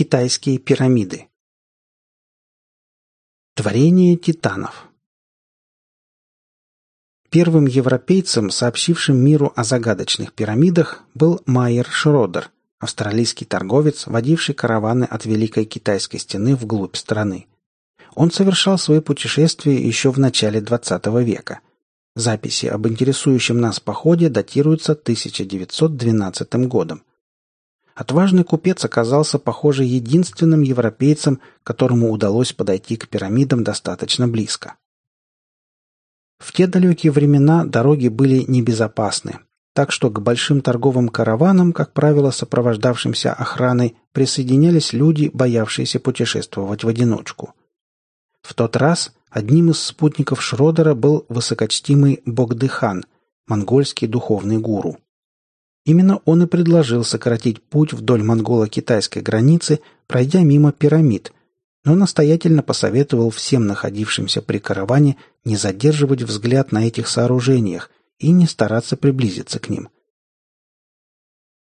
Китайские пирамиды. Творение титанов. Первым европейцем, сообщившим миру о загадочных пирамидах, был Майер Шродер, австралийский торговец, водивший караваны от Великой Китайской стены вглубь страны. Он совершал свои путешествия еще в начале XX века. Записи об интересующем нас походе датируются 1912 годом. Отважный купец оказался, похоже, единственным европейцем, которому удалось подойти к пирамидам достаточно близко. В те далекие времена дороги были небезопасны, так что к большим торговым караванам, как правило, сопровождавшимся охраной, присоединялись люди, боявшиеся путешествовать в одиночку. В тот раз одним из спутников Шродера был высокочтимый Богдыхан, монгольский духовный гуру. Именно он и предложил сократить путь вдоль монголо-китайской границы, пройдя мимо пирамид, но настоятельно посоветовал всем находившимся при караване не задерживать взгляд на этих сооружениях и не стараться приблизиться к ним.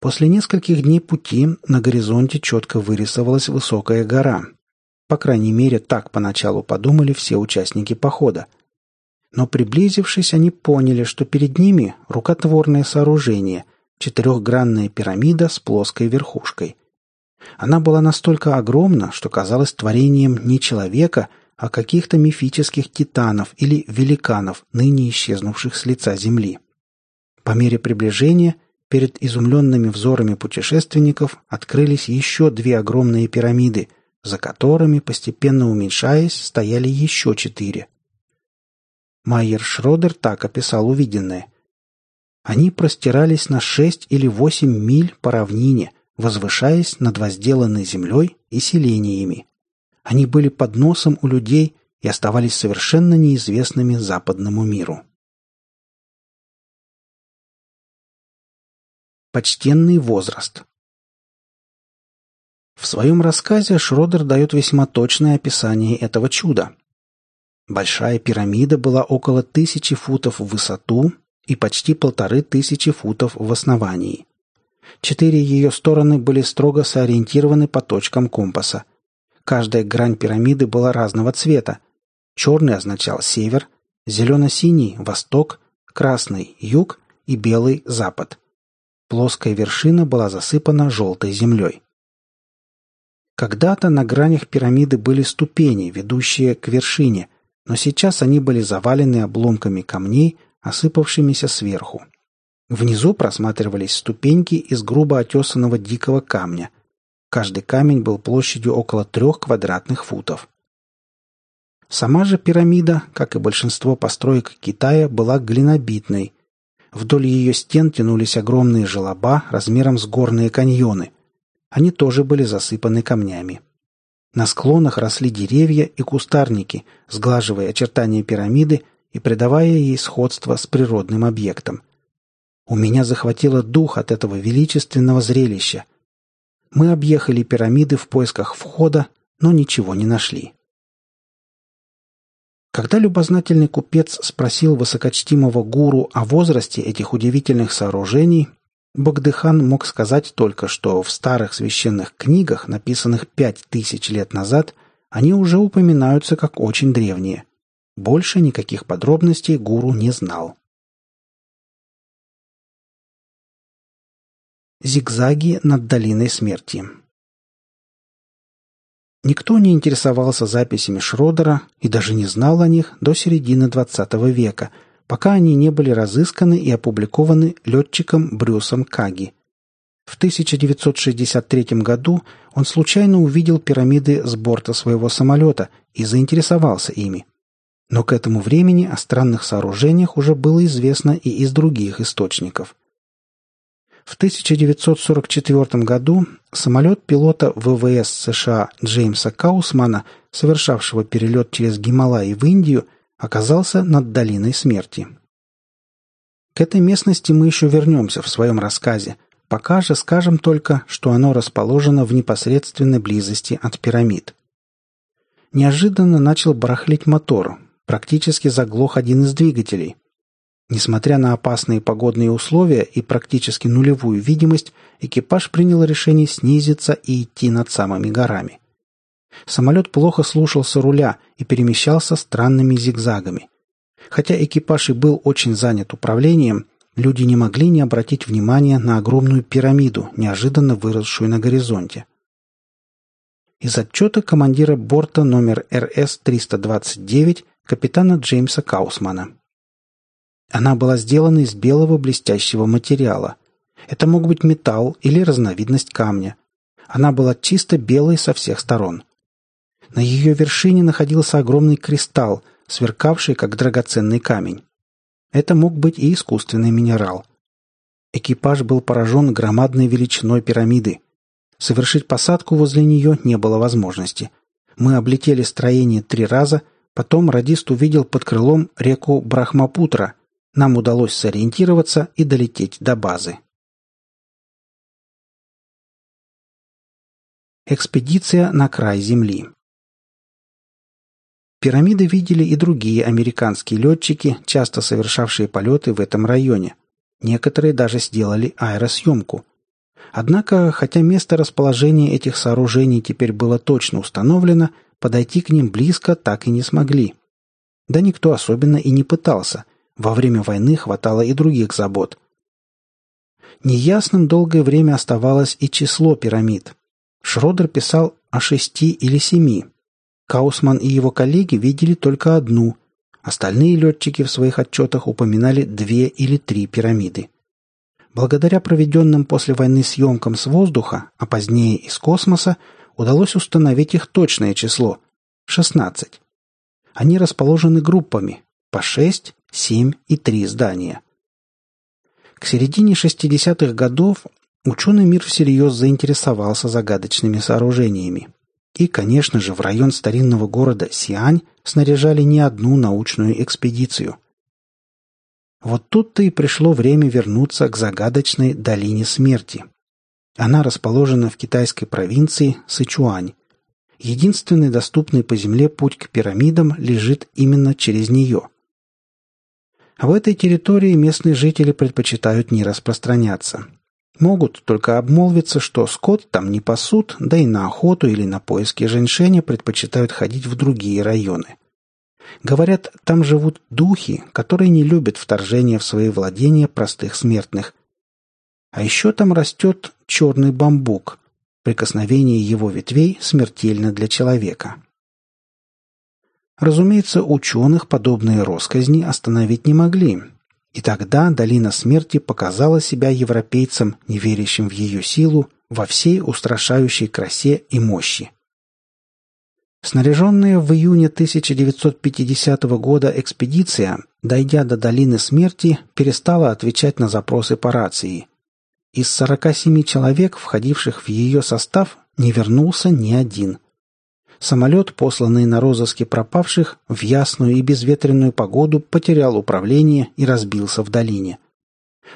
После нескольких дней пути на горизонте четко вырисовалась высокая гора. По крайней мере, так поначалу подумали все участники похода. Но приблизившись, они поняли, что перед ними рукотворное сооружение – четырехгранная пирамида с плоской верхушкой. Она была настолько огромна, что казалась творением не человека, а каких-то мифических титанов или великанов, ныне исчезнувших с лица Земли. По мере приближения перед изумленными взорами путешественников открылись еще две огромные пирамиды, за которыми, постепенно уменьшаясь, стояли еще четыре. Майер Шродер так описал увиденное – они простирались на шесть или восемь миль по равнине, возвышаясь над возделанной землей и селениями. Они были под носом у людей и оставались совершенно неизвестными западному миру. Почтенный возраст В своем рассказе Шродер дает весьма точное описание этого чуда. Большая пирамида была около тысячи футов в высоту и почти полторы тысячи футов в основании. Четыре ее стороны были строго сориентированы по точкам компаса. Каждая грань пирамиды была разного цвета. Черный означал север, зелено-синий – восток, красный – юг и белый – запад. Плоская вершина была засыпана желтой землей. Когда-то на гранях пирамиды были ступени, ведущие к вершине, но сейчас они были завалены обломками камней, осыпавшимися сверху. Внизу просматривались ступеньки из грубо отесанного дикого камня. Каждый камень был площадью около трех квадратных футов. Сама же пирамида, как и большинство построек Китая, была глинобитной. Вдоль ее стен тянулись огромные желоба размером с горные каньоны. Они тоже были засыпаны камнями. На склонах росли деревья и кустарники, сглаживая очертания пирамиды и придавая ей сходство с природным объектом. У меня захватило дух от этого величественного зрелища. Мы объехали пирамиды в поисках входа, но ничего не нашли. Когда любознательный купец спросил высокочтимого гуру о возрасте этих удивительных сооружений, Богдыхан мог сказать только, что в старых священных книгах, написанных пять тысяч лет назад, они уже упоминаются как очень древние. Больше никаких подробностей гуру не знал. Зигзаги над долиной смерти Никто не интересовался записями Шродера и даже не знал о них до середины XX века, пока они не были разысканы и опубликованы летчиком Брюсом Каги. В 1963 году он случайно увидел пирамиды с борта своего самолета и заинтересовался ими. Но к этому времени о странных сооружениях уже было известно и из других источников. В 1944 году самолет пилота ВВС США Джеймса Каусмана, совершавшего перелет через Гималаи в Индию, оказался над долиной смерти. К этой местности мы еще вернемся в своем рассказе, пока же скажем только, что оно расположено в непосредственной близости от пирамид. Неожиданно начал барахлить мотор, Практически заглох один из двигателей. Несмотря на опасные погодные условия и практически нулевую видимость, экипаж принял решение снизиться и идти над самыми горами. Самолет плохо слушался руля и перемещался странными зигзагами. Хотя экипаж и был очень занят управлением, люди не могли не обратить внимания на огромную пирамиду, неожиданно выросшую на горизонте. Из отчета командира борта номер РС-329 капитана Джеймса Каусмана. Она была сделана из белого блестящего материала. Это мог быть металл или разновидность камня. Она была чисто белой со всех сторон. На ее вершине находился огромный кристалл, сверкавший как драгоценный камень. Это мог быть и искусственный минерал. Экипаж был поражен громадной величиной пирамиды. Совершить посадку возле нее не было возможности. Мы облетели строение три раза, потом радист увидел под крылом реку Брахмапутра. Нам удалось сориентироваться и долететь до базы. Экспедиция на край Земли Пирамиды видели и другие американские летчики, часто совершавшие полеты в этом районе. Некоторые даже сделали аэросъемку. Однако, хотя место расположения этих сооружений теперь было точно установлено, подойти к ним близко так и не смогли. Да никто особенно и не пытался. Во время войны хватало и других забот. Неясным долгое время оставалось и число пирамид. Шродер писал о шести или семи, Каусман и его коллеги видели только одну. Остальные летчики в своих отчетах упоминали две или три пирамиды. Благодаря проведенным после войны съемкам с воздуха, а позднее из космоса, удалось установить их точное число – 16. Они расположены группами – по 6, 7 и 3 здания. К середине 60-х годов ученый мир всерьез заинтересовался загадочными сооружениями. И, конечно же, в район старинного города Сиань снаряжали не одну научную экспедицию. Вот тут-то и пришло время вернуться к загадочной долине смерти. Она расположена в китайской провинции Сычуань. Единственный доступный по земле путь к пирамидам лежит именно через нее. В этой территории местные жители предпочитают не распространяться – Могут только обмолвиться, что скот там не пасут, да и на охоту или на поиски женьшеня предпочитают ходить в другие районы. Говорят, там живут духи, которые не любят вторжения в свои владения простых смертных. А еще там растет черный бамбук. Прикосновение его ветвей смертельно для человека. Разумеется, ученых подобные росказни остановить не могли, и тогда долина смерти показала себя европейцам, не верящим в ее силу, во всей устрашающей красе и мощи. Снаряженная в июне 1950 года экспедиция, дойдя до долины смерти, перестала отвечать на запросы по рации. Из 47 человек, входивших в ее состав, не вернулся ни один – Самолет, посланный на розыске пропавших, в ясную и безветренную погоду потерял управление и разбился в долине.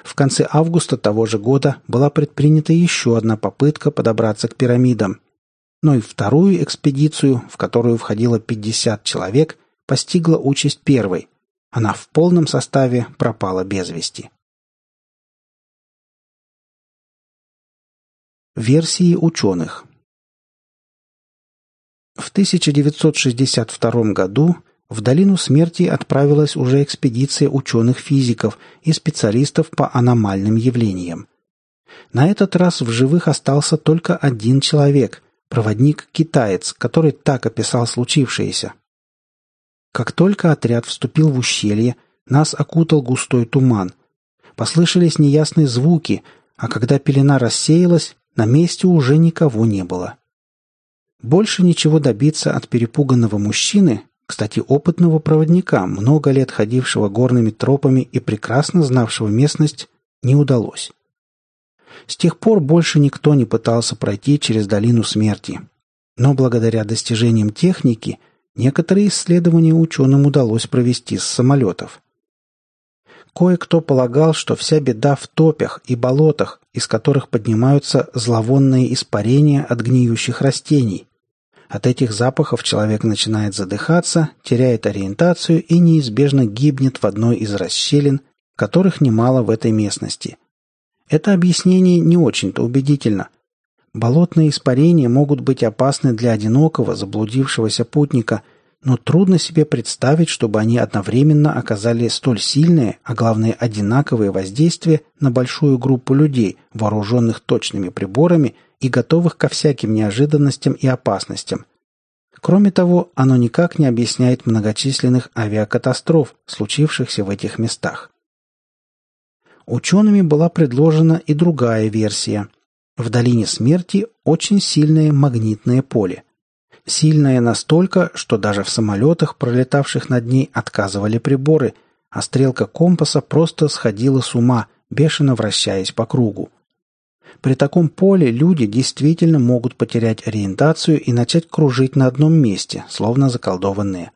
В конце августа того же года была предпринята еще одна попытка подобраться к пирамидам. Но и вторую экспедицию, в которую входило 50 человек, постигла участь первой. Она в полном составе пропала без вести. Версии ученых – в 1962 году в долину смерти отправилась уже экспедиция ученых-физиков и специалистов по аномальным явлениям. На этот раз в живых остался только один человек, проводник-китаец, который так описал случившееся. Как только отряд вступил в ущелье, нас окутал густой туман. Послышались неясные звуки, а когда пелена рассеялась, на месте уже никого не было. Больше ничего добиться от перепуганного мужчины, кстати, опытного проводника, много лет ходившего горными тропами и прекрасно знавшего местность, не удалось. С тех пор больше никто не пытался пройти через долину смерти. Но благодаря достижениям техники некоторые исследования ученым удалось провести с самолетов. Кое-кто полагал, что вся беда в топях и болотах, из которых поднимаются зловонные испарения от гниющих растений, от этих запахов человек начинает задыхаться, теряет ориентацию и неизбежно гибнет в одной из расщелин которых немало в этой местности. Это объяснение не очень-то убедительно. Болотные испарения могут быть опасны для одинокого, заблудившегося путника, но трудно себе представить, чтобы они одновременно оказали столь сильное, а главное одинаковое воздействие на большую группу людей, вооруженных точными приборами и готовых ко всяким неожиданностям и опасностям. Кроме того, оно никак не объясняет многочисленных авиакатастроф, случившихся в этих местах. Учеными была предложена и другая версия. В долине смерти очень сильное магнитное поле. Сильное настолько, что даже в самолетах, пролетавших над ней, отказывали приборы, а стрелка компаса просто сходила с ума, бешено вращаясь по кругу. При таком поле люди действительно могут потерять ориентацию и начать кружить на одном месте, словно заколдованные.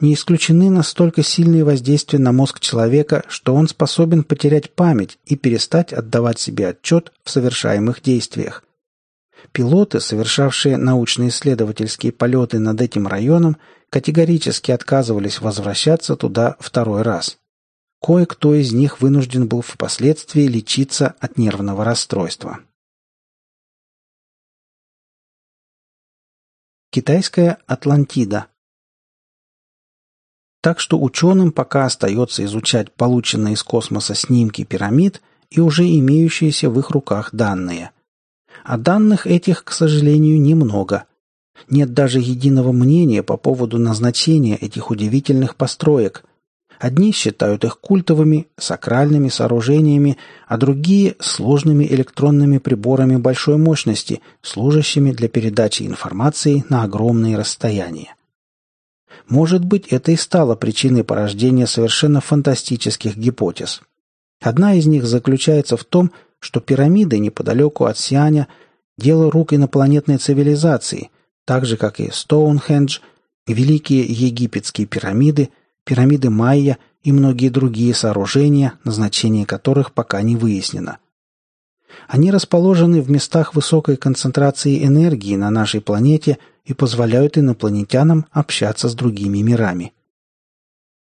Не исключены настолько сильные воздействия на мозг человека, что он способен потерять память и перестать отдавать себе отчет в совершаемых действиях. Пилоты, совершавшие научно-исследовательские полеты над этим районом, категорически отказывались возвращаться туда второй раз. Кое-кто из них вынужден был впоследствии лечиться от нервного расстройства. Китайская Атлантида Так что ученым пока остается изучать полученные из космоса снимки пирамид и уже имеющиеся в их руках данные. А данных этих, к сожалению, немного. Нет даже единого мнения по поводу назначения этих удивительных построек – Одни считают их культовыми, сакральными сооружениями, а другие – сложными электронными приборами большой мощности, служащими для передачи информации на огромные расстояния. Может быть, это и стало причиной порождения совершенно фантастических гипотез. Одна из них заключается в том, что пирамиды неподалеку от Сианя – дело рук инопланетной цивилизации, так же, как и Стоунхендж, великие египетские пирамиды – пирамиды Майя и многие другие сооружения, назначение которых пока не выяснено. Они расположены в местах высокой концентрации энергии на нашей планете и позволяют инопланетянам общаться с другими мирами.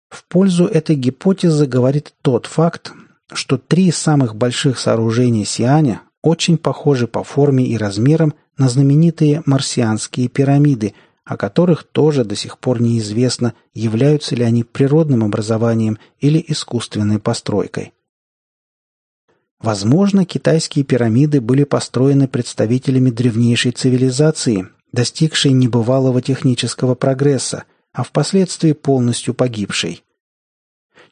В пользу этой гипотезы говорит тот факт, что три самых больших сооружения Сианя очень похожи по форме и размерам на знаменитые марсианские пирамиды – о которых тоже до сих пор неизвестно, являются ли они природным образованием или искусственной постройкой. Возможно, китайские пирамиды были построены представителями древнейшей цивилизации, достигшей небывалого технического прогресса, а впоследствии полностью погибшей.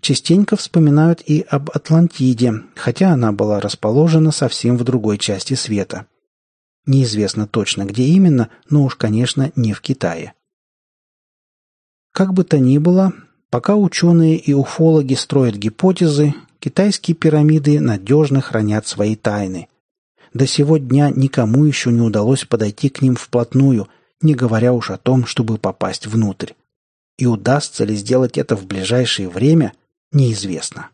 Частенько вспоминают и об Атлантиде, хотя она была расположена совсем в другой части света. Неизвестно точно, где именно, но уж, конечно, не в Китае. Как бы то ни было, пока ученые и уфологи строят гипотезы, китайские пирамиды надежно хранят свои тайны. До сего дня никому еще не удалось подойти к ним вплотную, не говоря уж о том, чтобы попасть внутрь. И удастся ли сделать это в ближайшее время, неизвестно.